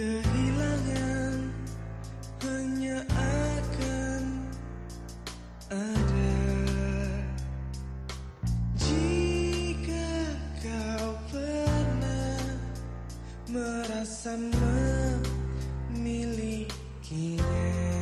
Kehilangan hanya akan ada. Jika kau pernah merasa memilikinya